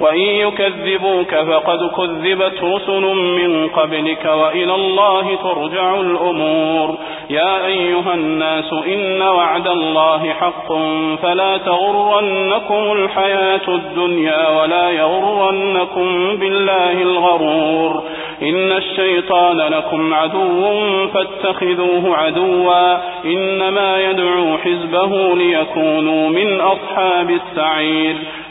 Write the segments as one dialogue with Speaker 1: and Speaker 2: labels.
Speaker 1: وإن يكذبوك فقد كذبت رسل من قبلك وإلى الله ترجع الأمور. يا أيها الناس إن وعد الله حق فلا تغرنكم الحياة الدنيا ولا يغرنكم بالله الغرور. إن الشيطان لكم عدو فاتخذوه عدوا. إنما يدعو حزبه ليكونوا من أصحاب السعير.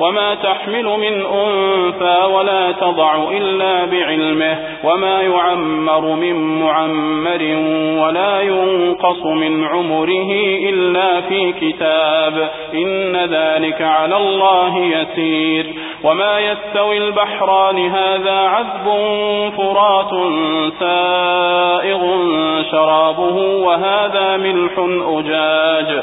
Speaker 1: وما تحمل من أنثى ولا تضع إلا بعلمه وما يعمر من معمر ولا ينقص من عمره إلا في كتاب إن ذلك على الله يسير وما يستوي البحران هذا عذب فرات سائغ شرابه وهذا ملح أجاج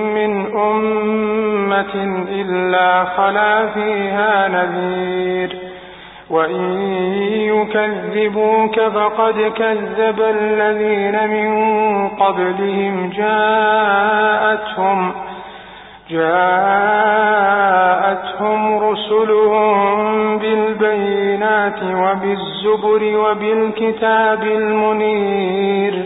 Speaker 2: إلا خلا فيها نذير وإن يكذبوك فقد كذب الذين من قبلهم جاءتهم جاءتهم رسلهم بالبينات وبالزبر وبالكتاب المنير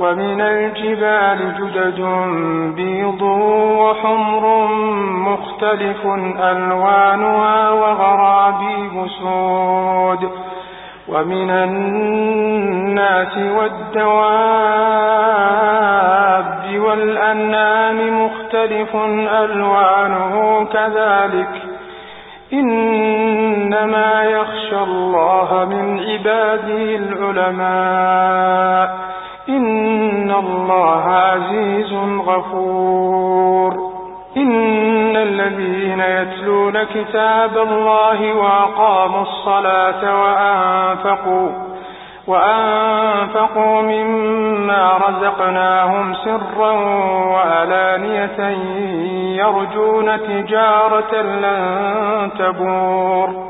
Speaker 2: ومن الجبال جدد بيض وحمر مختلف ألوانها وغرابيب سود. ومن الناس والدواب والأنعام مختلف ألوانه كذلك. إنما يخشى الله من عباده العلماء. إن الله عزيز غفور. إن الذين يتلون كتاب الله وأقاموا الصلاة وأنفقوا وأنفقوا مما رزقناهم سرا وألانية يرجون تجارة لن تبور.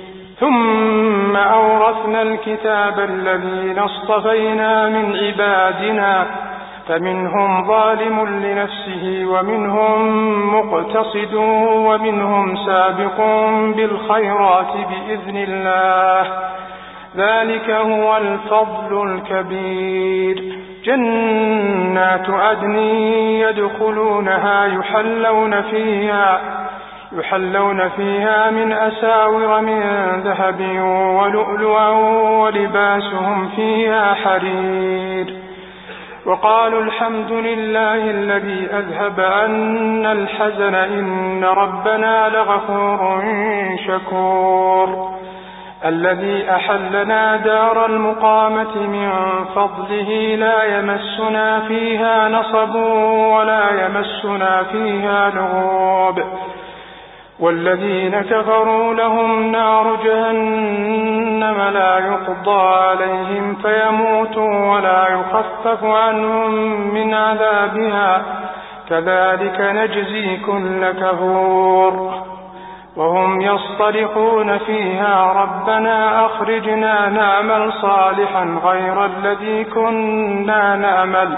Speaker 2: ثم أورثنا الكتاب الذين اصطفينا من عبادنا فمنهم ظالم لنفسه ومنهم مقتصد ومنهم سابق بالخيرات بإذن الله. ذلك هو الفضل الكبير. جنات عدن يدخلونها يحلون فيها يحلون فيها من أساور من ذهب ولؤلؤا ولباسهم فيها حرير. وقالوا الحمد لله الذي أذهب أن الحزن إن ربنا لغفور شكور. الذي أحلنا دار المقامة من فضله لا يمسنا فيها نصب ولا يمسنا فيها لغوب. والذين كفروا لهم نار جهنم لا يقضى عليهم فيموتوا ولا يخفف عنهم من عذابها. كذلك نجزي كل كفور. وهم يصطرخون فيها ربنا أخرجنا نعمل صالحا غير الذي كنا نعمل.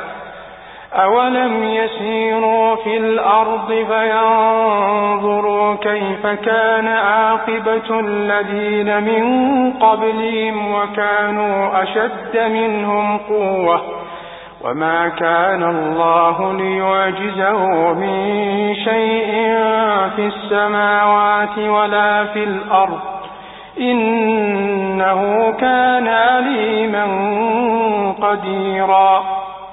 Speaker 2: أولم يسيروا في الأرض فينظروا كيف كان عاقبة الذين من قبلهم وكانوا أشد منهم قوة وما كان الله ليعجزه من شيء في السماوات ولا في الأرض إنه كان عليما قديرا